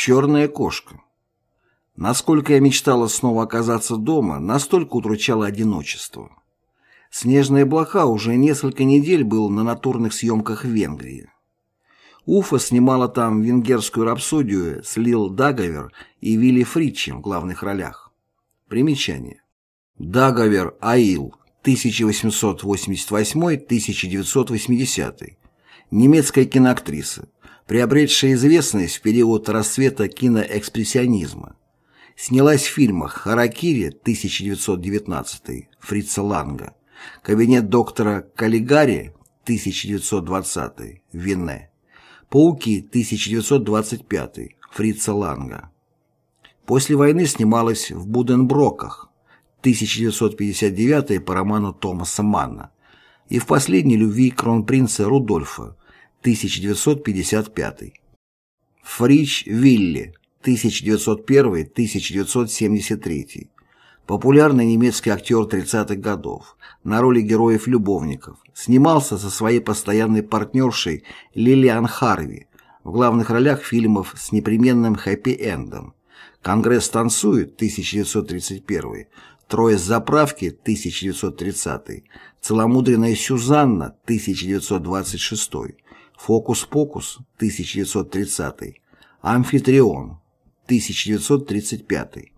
Черная кошка. Насколько я мечтала снова оказаться дома, настолько утручало одиночество. «Снежная блоха» уже несколько недель был на натурных съемках в Венгрии. Уфа снимала там венгерскую рапсодию с Лил Дагавер и Вилли Фритчем в главных ролях. Примечание. Дагавер Аил, 1888-1980. Немецкая киноактриса, приобретшая известность в период расцвета киноэкспрессионизма. Снялась в фильмах «Харакири» 1919 Фрица Ланга, «Кабинет доктора Каллигари» 1920 Вене, «Пауки» 1925 Фрица Ланга. После войны снималась в Буденброках 1959 по роману Томаса Манна и в «Последней любви кронпринца Рудольфа» 1955. Фрич Вилли 1901-1973. Популярный немецкий актер 30-х годов, на роли героев-любовников, снимался со своей постоянной партнершей Лилиан Харви в главных ролях фильмов с непременным хэппи-эндом. «Конгресс танцует» 1931, «Трое с заправки» 1930, «Целомудренная Сюзанна» 1926, «Фокус-покус» 1930, «Амфитрион» 1935.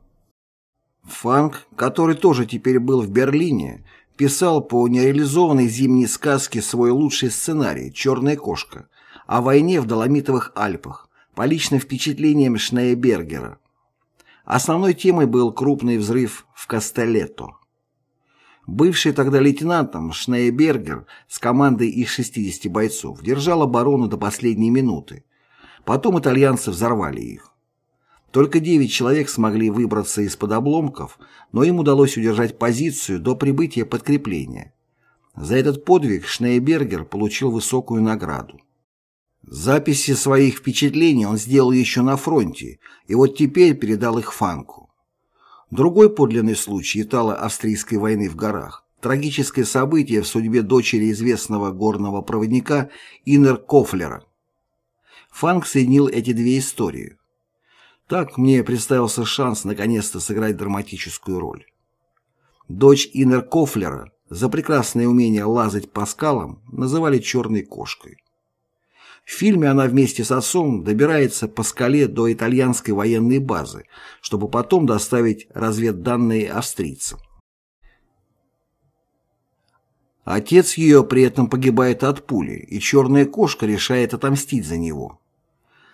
Фанк, который тоже теперь был в Берлине, писал по нереализованной зимней сказке свой лучший сценарий «Черная кошка» о войне в Доломитовых Альпах по личным впечатлениям Шнейбергера. Основной темой был крупный взрыв в Кастелетто. Бывший тогда лейтенантом Шнейбергер с командой из 60 бойцов держал оборону до последней минуты. Потом итальянцы взорвали их. Только девять человек смогли выбраться из-под обломков, но им удалось удержать позицию до прибытия подкрепления. За этот подвиг Шнейбергер получил высокую награду. Записи своих впечатлений он сделал еще на фронте, и вот теперь передал их Фанку. Другой подлинный случай итало-австрийской войны в горах – трагическое событие в судьбе дочери известного горного проводника Иннер Кофлера. Фанк соединил эти две истории. Так мне представился шанс наконец-то сыграть драматическую роль. Дочь Иннер Кофлера за прекрасное умение лазать по скалам называли «черной кошкой». В фильме она вместе с отцом добирается по скале до итальянской военной базы, чтобы потом доставить разведданные австрийцам. Отец ее при этом погибает от пули, и черная кошка решает отомстить за него.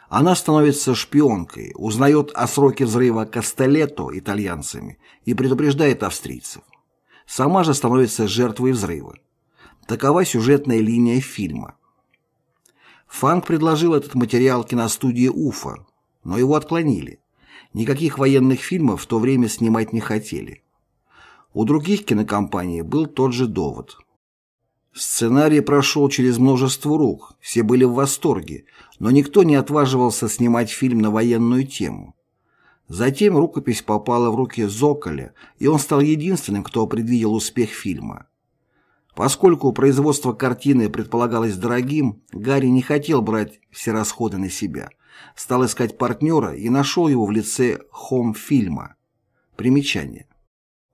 Она становится шпионкой, узнает о сроке взрыва Кастелетто итальянцами и предупреждает австрийцев. Сама же становится жертвой взрыва. Такова сюжетная линия фильма. Фанк предложил этот материал киностудии «Уфа», но его отклонили. Никаких военных фильмов в то время снимать не хотели. У других кинокомпаний был тот же довод. Сценарий прошел через множество рук, все были в восторге, но никто не отваживался снимать фильм на военную тему. Затем рукопись попала в руки Зоколя, и он стал единственным, кто предвидел успех фильма. Поскольку производство картины предполагалось дорогим, Гарри не хотел брать все расходы на себя. Стал искать партнера и нашел его в лице Хом-фильма. Примечание.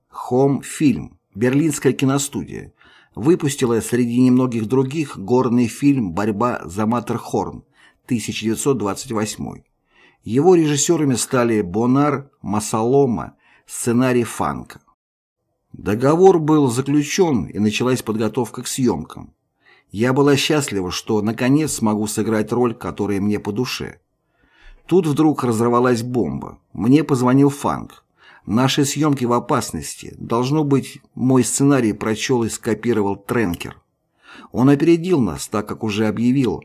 Хом-фильм. Берлинская киностудия. Выпустила среди немногих других горный фильм «Борьба за Матерхорн» 1928. Его режиссерами стали Бонар, Масалома, сценарий Фанка. Договор был заключен, и началась подготовка к съемкам. Я была счастлива, что наконец смогу сыграть роль, которая мне по душе. Тут вдруг разорвалась бомба. Мне позвонил Фанк. Наши съемки в опасности. Должно быть, мой сценарий прочел и скопировал Тренкер. Он опередил нас, так как уже объявил,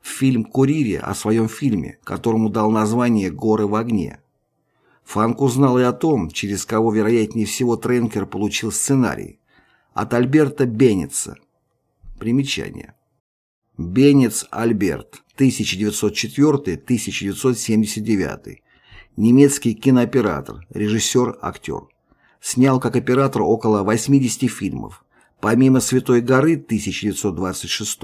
в фильм «Курире» о своем фильме, которому дал название «Горы в огне». Фанк узнал и о том, через кого, вероятнее всего, Тренкер получил сценарий. От Альберта Бенница. Примечание. Бенец Альберт, 1904-1979. Немецкий кинооператор, режиссер, актер. Снял как оператор около 80 фильмов. Помимо «Святой горы» 1926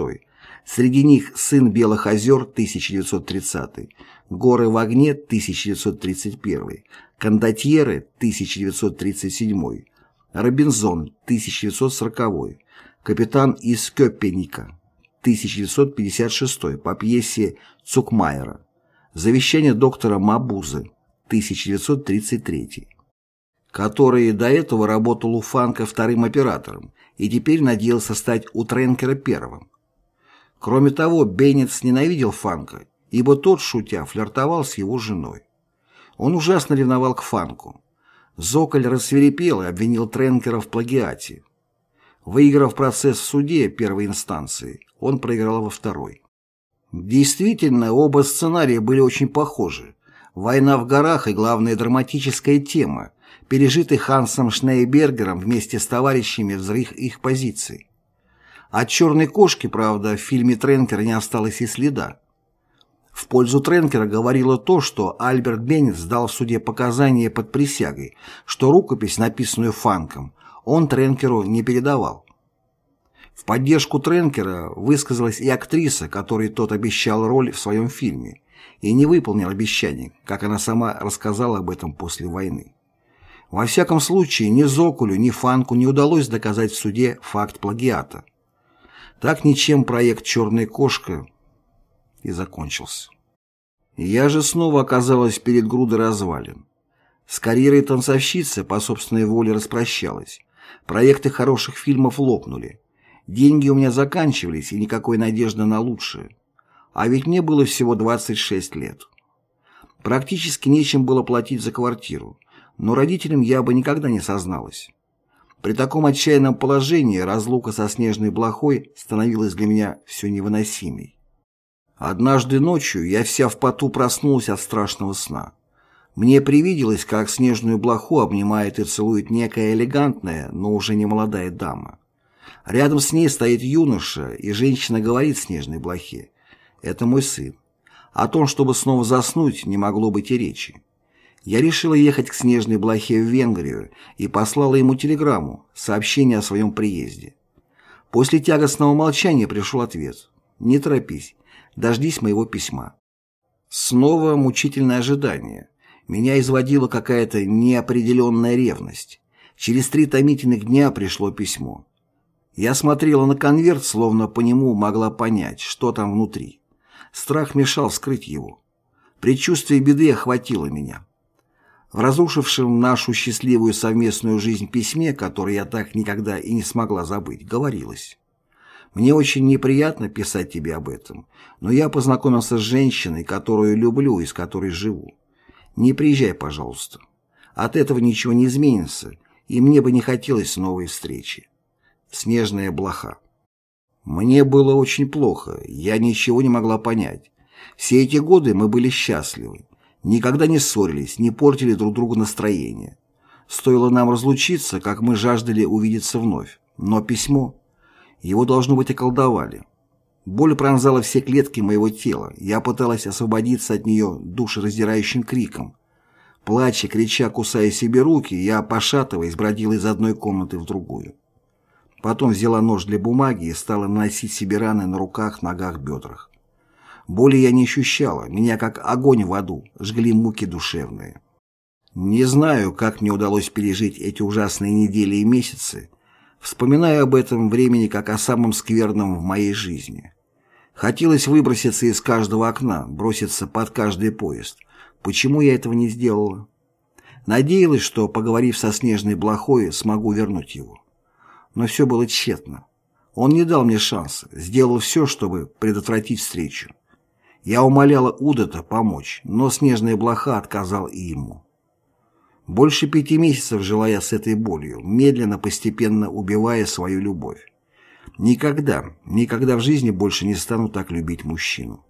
Среди них «Сын Белых озер» 1930, «Горы в огне» 1931, «Кондотьеры» 1937, «Робинзон» 1940, «Капитан из Кёпеника» 1956 по пьесе Цукмайера, «Завещание доктора Мабузы» 1933, который до этого работал у Фанка вторым оператором и теперь надеялся стать у Тренкера первым. Кроме того, Беннетс ненавидел Фанка, ибо тот, шутя, флиртовал с его женой. Он ужасно ревновал к Фанку. Зоколь рассверепел и обвинил Тренкера в плагиате. Выиграв процесс в суде первой инстанции, он проиграл во второй. Действительно, оба сценария были очень похожи. «Война в горах» и главная драматическая тема, пережитый Хансом Шнейбергером вместе с товарищами взрыв их позиций. От «Черной кошки», правда, в фильме Тренкера не осталось и следа. В пользу Тренкера говорило то, что Альберт Беннет сдал в суде показания под присягой, что рукопись, написанную Фанком, он Тренкеру не передавал. В поддержку Тренкера высказалась и актриса, которой тот обещал роль в своем фильме, и не выполнил обещание, как она сама рассказала об этом после войны. Во всяком случае, ни Зокулю, ни Фанку не удалось доказать в суде факт плагиата. Так ничем проект «Черная кошка» и закончился. Я же снова оказалась перед грудой развалин. С карьерой танцовщицы по собственной воле распрощалась. Проекты хороших фильмов лопнули. Деньги у меня заканчивались, и никакой надежды на лучшее. А ведь мне было всего 26 лет. Практически нечем было платить за квартиру, но родителям я бы никогда не созналась. При таком отчаянном положении разлука со снежной блохой становилась для меня все невыносимей. Однажды ночью я вся в поту проснулась от страшного сна. Мне привиделось, как снежную блоху обнимает и целует некая элегантная, но уже не молодая дама. Рядом с ней стоит юноша, и женщина говорит снежной блохе. «Это мой сын». О том, чтобы снова заснуть, не могло быть и речи. Я решила ехать к Снежной Блохе в Венгрию и послала ему телеграмму, сообщение о своем приезде. После тягостного молчания пришел ответ. «Не торопись, дождись моего письма». Снова мучительное ожидание. Меня изводила какая-то неопределенная ревность. Через три томительных дня пришло письмо. Я смотрела на конверт, словно по нему могла понять, что там внутри. Страх мешал скрыть его. Предчувствие беды охватило меня. В разрушившем нашу счастливую совместную жизнь письме, которое я так никогда и не смогла забыть, говорилось. «Мне очень неприятно писать тебе об этом, но я познакомился с женщиной, которую люблю и с которой живу. Не приезжай, пожалуйста. От этого ничего не изменится, и мне бы не хотелось новой встречи. Снежная блоха». Мне было очень плохо, я ничего не могла понять. Все эти годы мы были счастливы. Никогда не ссорились, не портили друг другу настроение. Стоило нам разлучиться, как мы жаждали увидеться вновь. Но письмо... Его, должно быть, околдовали. Боль пронзала все клетки моего тела. Я пыталась освободиться от нее душераздирающим криком. Плача, крича, кусая себе руки, я, пошатываясь, бродила из одной комнаты в другую. Потом взяла нож для бумаги и стала наносить себе раны на руках, ногах, бедрах. Боли я не ощущала, меня как огонь в аду, жгли муки душевные. Не знаю, как мне удалось пережить эти ужасные недели и месяцы. Вспоминаю об этом времени как о самом скверном в моей жизни. Хотелось выброситься из каждого окна, броситься под каждый поезд. Почему я этого не сделала? Надеялась, что, поговорив со Снежной Блохой, смогу вернуть его. Но все было тщетно. Он не дал мне шанса, сделал все, чтобы предотвратить встречу. Я умоляла Удата помочь, но снежная блоха отказал и ему. Больше пяти месяцев жила я с этой болью, медленно, постепенно убивая свою любовь. Никогда, никогда в жизни больше не стану так любить мужчину.